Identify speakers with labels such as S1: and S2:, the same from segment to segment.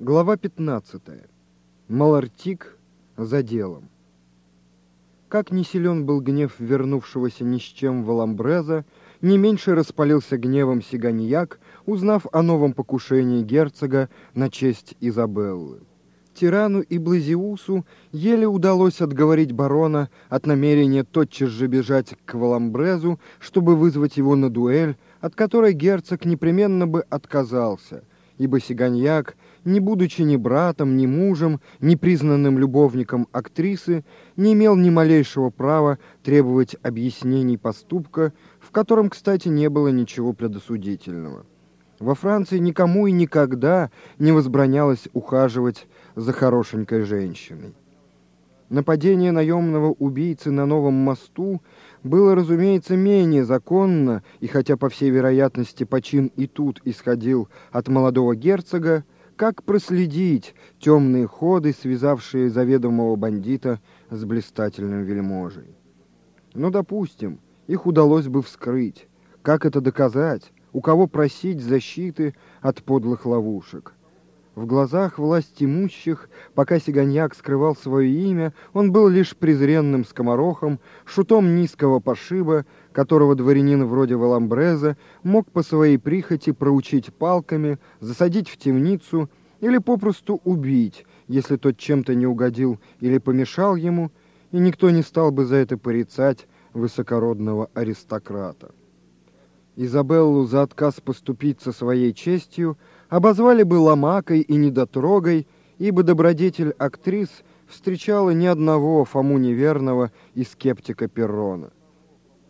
S1: Глава 15. Малартик за делом. Как не силен был гнев вернувшегося ни с чем Валамбреза, не меньше распалился гневом Сиганьяк, узнав о новом покушении герцога на честь Изабеллы. Тирану и Блазиусу еле удалось отговорить барона от намерения тотчас же бежать к Валамбрезу, чтобы вызвать его на дуэль, от которой герцог непременно бы отказался, ибо Сиганьяк не будучи ни братом, ни мужем, ни признанным любовником актрисы, не имел ни малейшего права требовать объяснений поступка, в котором, кстати, не было ничего предосудительного. Во Франции никому и никогда не возбранялось ухаживать за хорошенькой женщиной. Нападение наемного убийцы на новом мосту было, разумеется, менее законно, и хотя, по всей вероятности, почин и тут исходил от молодого герцога, как проследить темные ходы, связавшие заведомого бандита с блистательным вельможей? Ну, допустим, их удалось бы вскрыть. Как это доказать? У кого просить защиты от подлых ловушек? В глазах власть имущих, пока Сиганьяк скрывал свое имя, он был лишь презренным скоморохом, шутом низкого пошиба, которого дворянин вроде Валамбреза мог по своей прихоти проучить палками, засадить в темницу или попросту убить, если тот чем-то не угодил или помешал ему, и никто не стал бы за это порицать высокородного аристократа. Изабеллу за отказ поступить со своей честью обозвали бы ломакой и недотрогой, ибо добродетель актрис встречала ни одного Фому неверного и скептика Перрона.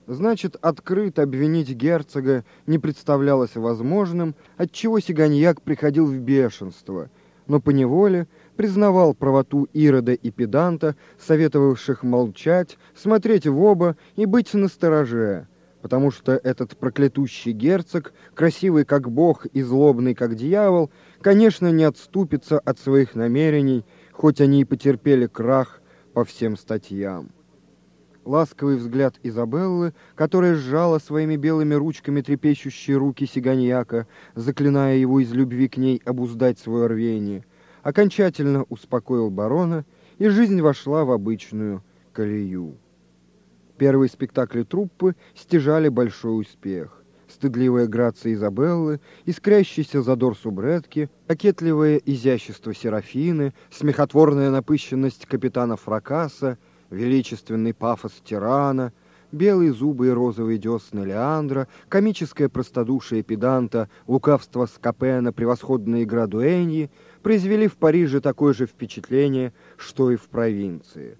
S1: Значит, открыто обвинить герцога не представлялось возможным, отчего Сиганьяк приходил в бешенство, но поневоле признавал правоту Ирода и Педанта, советовавших молчать, смотреть в оба и быть настороже, потому что этот проклятущий герцог, красивый как бог и злобный как дьявол, конечно, не отступится от своих намерений, хоть они и потерпели крах по всем статьям. Ласковый взгляд Изабеллы, которая сжала своими белыми ручками трепещущие руки Сиганьяка, заклиная его из любви к ней обуздать свое рвение, окончательно успокоил барона, и жизнь вошла в обычную колею. Первые спектакли труппы стяжали большой успех. Стыдливая грация Изабеллы, искрящийся задор субредки, кокетливое изящество Серафины, смехотворная напыщенность капитана Фракаса — величественный пафос тирана, белые зубы и розовые десны Леандра, комическое простодушие педанта, лукавство Скопена, превосходная игра Дуэньи произвели в Париже такое же впечатление, что и в провинции.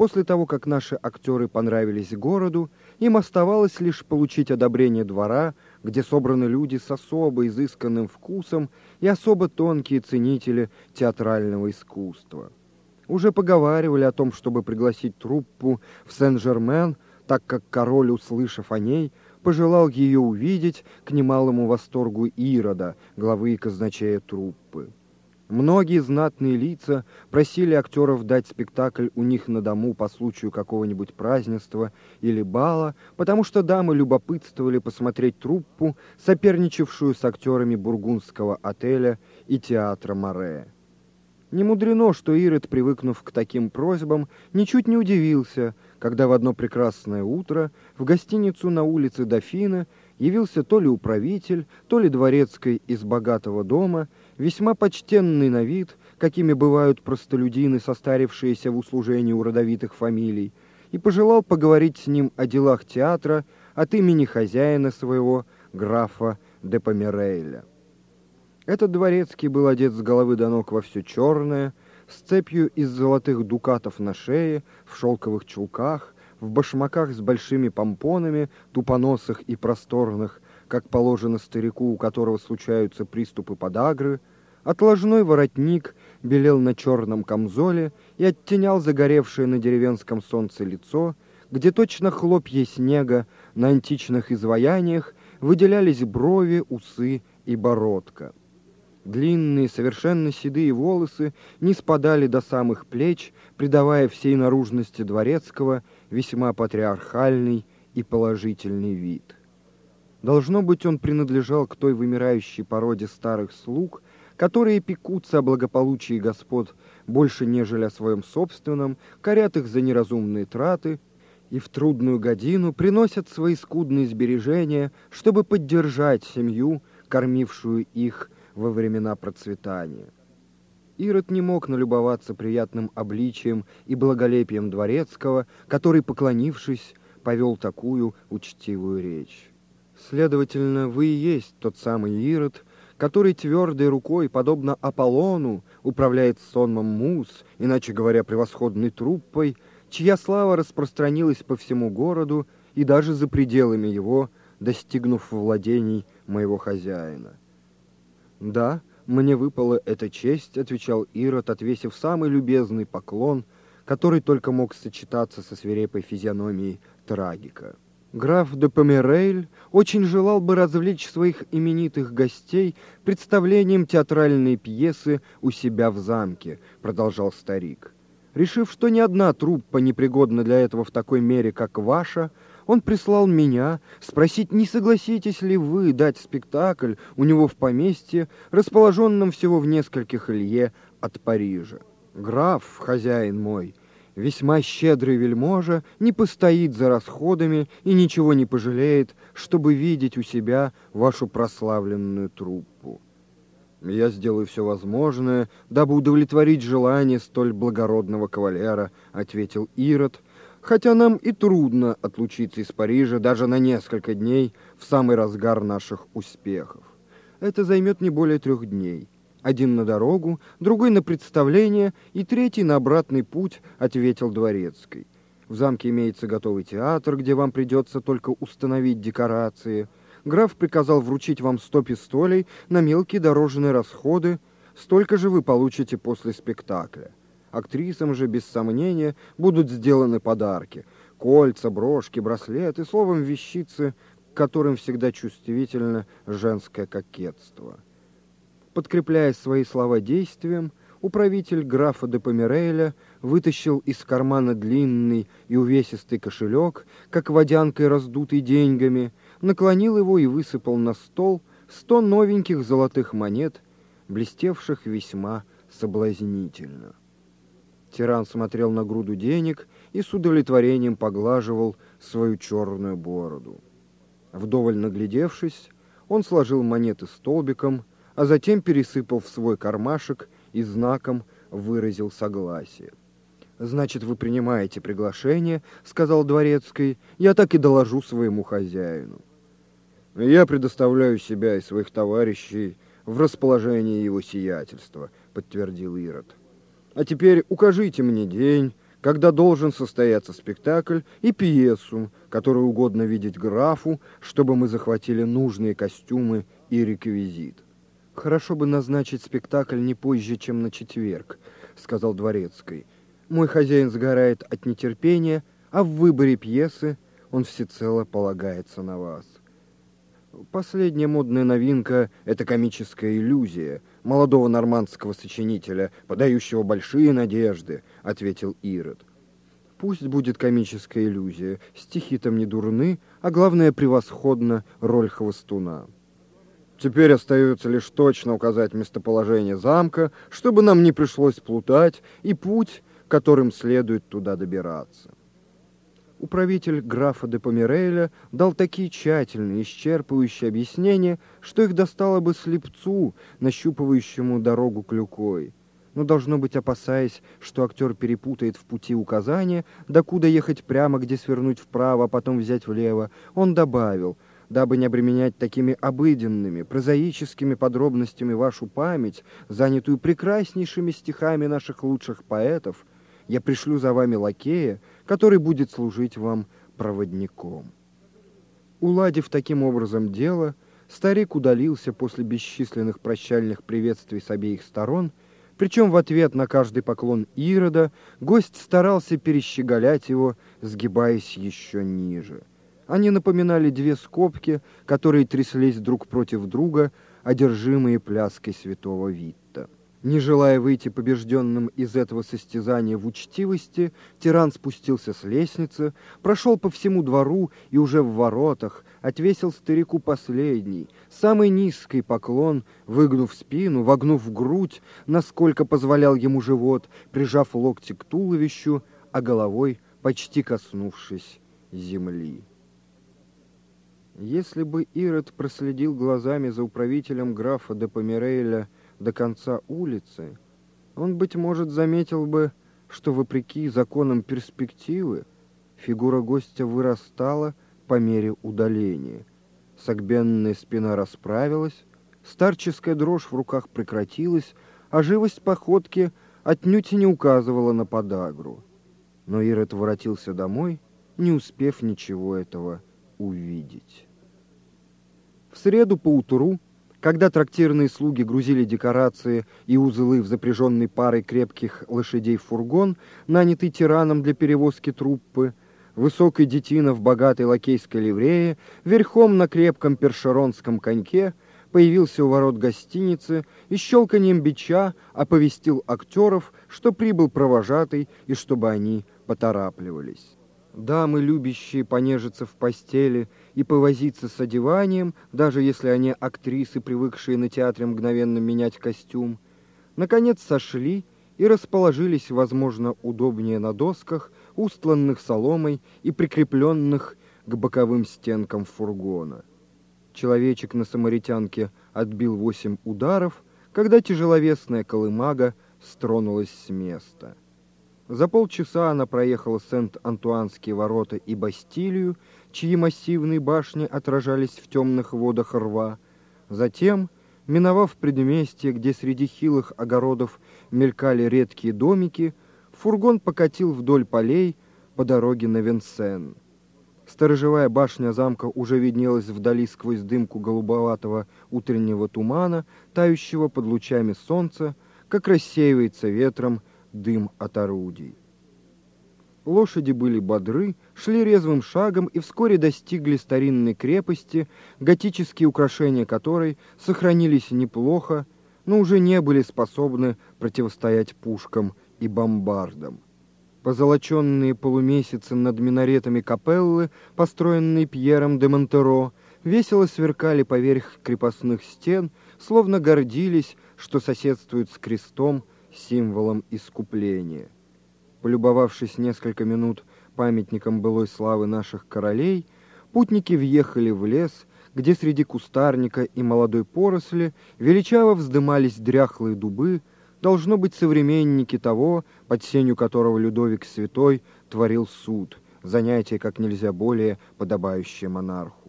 S1: После того, как наши актеры понравились городу, им оставалось лишь получить одобрение двора, где собраны люди с особо изысканным вкусом и особо тонкие ценители театрального искусства. Уже поговаривали о том, чтобы пригласить труппу в Сен-Жермен, так как король, услышав о ней, пожелал ее увидеть к немалому восторгу Ирода, главы казначея труппы. Многие знатные лица просили актеров дать спектакль у них на дому по случаю какого-нибудь празднества или бала, потому что дамы любопытствовали посмотреть труппу, соперничавшую с актерами бургундского отеля и театра Море. Не мудрено, что Ирод, привыкнув к таким просьбам, ничуть не удивился, когда в одно прекрасное утро в гостиницу на улице Дофина явился то ли управитель, то ли дворецкий из богатого дома, весьма почтенный на вид, какими бывают простолюдины, состарившиеся в услужении у родовитых фамилий, и пожелал поговорить с ним о делах театра от имени хозяина своего, графа де Померейля. Этот дворецкий был одет с головы до ног во все черное, с цепью из золотых дукатов на шее, в шелковых чулках, в башмаках с большими помпонами, тупоносых и просторных, как положено старику, у которого случаются приступы подагры, отложной воротник белел на черном камзоле и оттенял загоревшее на деревенском солнце лицо, где точно хлопья снега на античных изваяниях выделялись брови, усы и бородка. Длинные, совершенно седые волосы не спадали до самых плеч, придавая всей наружности дворецкого весьма патриархальный и положительный вид. Должно быть, он принадлежал к той вымирающей породе старых слуг, которые пекутся о благополучии господ больше, нежели о своем собственном, корят их за неразумные траты и в трудную годину приносят свои скудные сбережения, чтобы поддержать семью, кормившую их во времена процветания. Ирод не мог налюбоваться приятным обличием и благолепием дворецкого, который, поклонившись, повел такую учтивую речь. Следовательно, вы и есть тот самый Ирод, который твердой рукой, подобно Аполлону, управляет сонмом мус, иначе говоря, превосходной труппой, чья слава распространилась по всему городу и даже за пределами его, достигнув владений моего хозяина. «Да, мне выпала эта честь», — отвечал Ирод, отвесив самый любезный поклон, который только мог сочетаться со свирепой физиономией трагика. Граф де Померейль очень желал бы развлечь своих именитых гостей представлением театральной пьесы у себя в замке, продолжал старик. Решив, что ни одна труппа не пригодна для этого в такой мере, как ваша, он прислал меня спросить, не согласитесь ли вы дать спектакль у него в поместье, расположенном всего в нескольких лье от Парижа. Граф, хозяин мой, весьма щедрый вельможа не постоит за расходами и ничего не пожалеет, чтобы видеть у себя вашу прославленную труппу. Я сделаю все возможное, дабы удовлетворить желание столь благородного кавалера, ответил Ирод, хотя нам и трудно отлучиться из Парижа даже на несколько дней в самый разгар наших успехов. Это займет не более трех дней. Один на дорогу, другой на представление и третий на обратный путь, ответил Дворецкий. В замке имеется готовый театр, где вам придется только установить декорации. Граф приказал вручить вам сто пистолей на мелкие дорожные расходы, столько же вы получите после спектакля. Актрисам же, без сомнения, будут сделаны подарки. Кольца, брошки, браслеты, словом, вещицы, которым всегда чувствительно женское кокетство. Подкрепляя свои слова действием, управитель графа де Померейля вытащил из кармана длинный и увесистый кошелек, как водянкой раздутый деньгами, наклонил его и высыпал на стол сто новеньких золотых монет, блестевших весьма соблазнительно. Тиран смотрел на груду денег и с удовлетворением поглаживал свою черную бороду. Вдоволь наглядевшись, он сложил монеты столбиком, а затем пересыпал в свой кармашек и знаком выразил согласие. «Значит, вы принимаете приглашение», — сказал Дворецкий, — «я так и доложу своему хозяину». «Я предоставляю себя и своих товарищей в расположении его сиятельства», — подтвердил Ирод. «А теперь укажите мне день, когда должен состояться спектакль и пьесу, которую угодно видеть графу, чтобы мы захватили нужные костюмы и реквизит». «Хорошо бы назначить спектакль не позже, чем на четверг», — сказал Дворецкий. «Мой хозяин сгорает от нетерпения, а в выборе пьесы он всецело полагается на вас». Последняя модная новинка — это комическая иллюзия молодого нормандского сочинителя, подающего большие надежды, — ответил Ирод. Пусть будет комическая иллюзия, стихи там не дурны, а главное, превосходно роль хвостуна. Теперь остается лишь точно указать местоположение замка, чтобы нам не пришлось плутать, и путь, которым следует туда добираться. Управитель графа де Помереля дал такие тщательные, исчерпывающие объяснения, что их достало бы слепцу, нащупывающему дорогу клюкой. Но, должно быть, опасаясь, что актер перепутает в пути указания, докуда ехать прямо, где свернуть вправо, а потом взять влево, он добавил — дабы не обременять такими обыденными, прозаическими подробностями вашу память, занятую прекраснейшими стихами наших лучших поэтов, я пришлю за вами лакея, который будет служить вам проводником. Уладив таким образом дело, старик удалился после бесчисленных прощальных приветствий с обеих сторон, причем в ответ на каждый поклон Ирода гость старался перещеголять его, сгибаясь еще ниже. Они напоминали две скобки, которые тряслись друг против друга, одержимые пляской святого Витта. Не желая выйти побежденным из этого состязания в учтивости, тиран спустился с лестницы, прошел по всему двору и уже в воротах отвесил старику последний, самый низкий поклон, выгнув спину, вогнув грудь, насколько позволял ему живот, прижав локти к туловищу, а головой почти коснувшись земли. Если бы Ирод проследил глазами за управителем графа де Померейля до конца улицы, он, быть может, заметил бы, что, вопреки законам перспективы, фигура гостя вырастала по мере удаления. Согбенная спина расправилась, старческая дрожь в руках прекратилась, а живость походки отнюдь не указывала на подагру. Но Ирод воротился домой, не успев ничего этого увидеть. В среду поутру когда трактирные слуги грузили декорации и узлы в запряженной парой крепких лошадей фургон, нанятый тираном для перевозки труппы, высокий детина в богатой лакейской ливрее, верхом на крепком першеронском коньке, появился у ворот гостиницы и щелканием бича оповестил актеров, что прибыл провожатый и чтобы они поторапливались. Дамы, любящие понежиться в постели и повозиться с одеванием, даже если они актрисы, привыкшие на театре мгновенно менять костюм, наконец сошли и расположились, возможно, удобнее на досках, устланных соломой и прикрепленных к боковым стенкам фургона. Человечек на самаритянке отбил восемь ударов, когда тяжеловесная колымага стронулась с места. За полчаса она проехала Сент-Антуанские ворота и Бастилию, чьи массивные башни отражались в темных водах рва. Затем, миновав предместье, где среди хилых огородов мелькали редкие домики, фургон покатил вдоль полей по дороге на Венсен. Сторожевая башня замка уже виднелась вдали сквозь дымку голубоватого утреннего тумана, тающего под лучами солнца, как рассеивается ветром дым от орудий. Лошади были бодры, шли резвым шагом и вскоре достигли старинной крепости, готические украшения которой сохранились неплохо, но уже не были способны противостоять пушкам и бомбардам. Позолоченные полумесяцы над минаретами капеллы, построенные Пьером де Монтеро, весело сверкали поверх крепостных стен, словно гордились, что соседствуют с крестом, символом искупления. Полюбовавшись несколько минут памятником былой славы наших королей, путники въехали в лес, где среди кустарника и молодой поросли величаво вздымались дряхлые дубы, должно быть современники того, под сенью которого Людовик Святой творил суд, занятие как нельзя более подобающее монарху.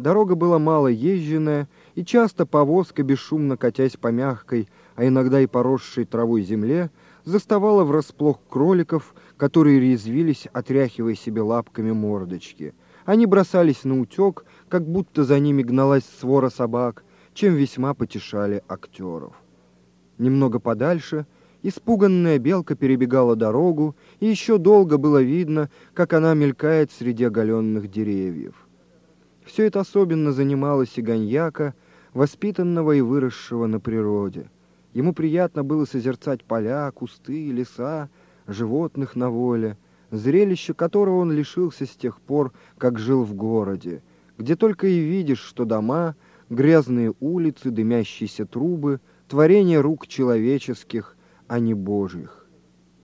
S1: Дорога была мало езженная, и часто повозка, бесшумно катясь по мягкой, а иногда и поросшей травой земле, заставала врасплох кроликов, которые резвились, отряхивая себе лапками мордочки. Они бросались на утек, как будто за ними гналась свора собак, чем весьма потешали актеров. Немного подальше испуганная белка перебегала дорогу, и еще долго было видно, как она мелькает среди оголенных деревьев. Все это особенно занимало Сиганьяка, воспитанного и выросшего на природе. Ему приятно было созерцать поля, кусты, леса, животных на воле, зрелище которого он лишился с тех пор, как жил в городе, где только и видишь, что дома, грязные улицы, дымящиеся трубы, творение рук человеческих, а не божьих.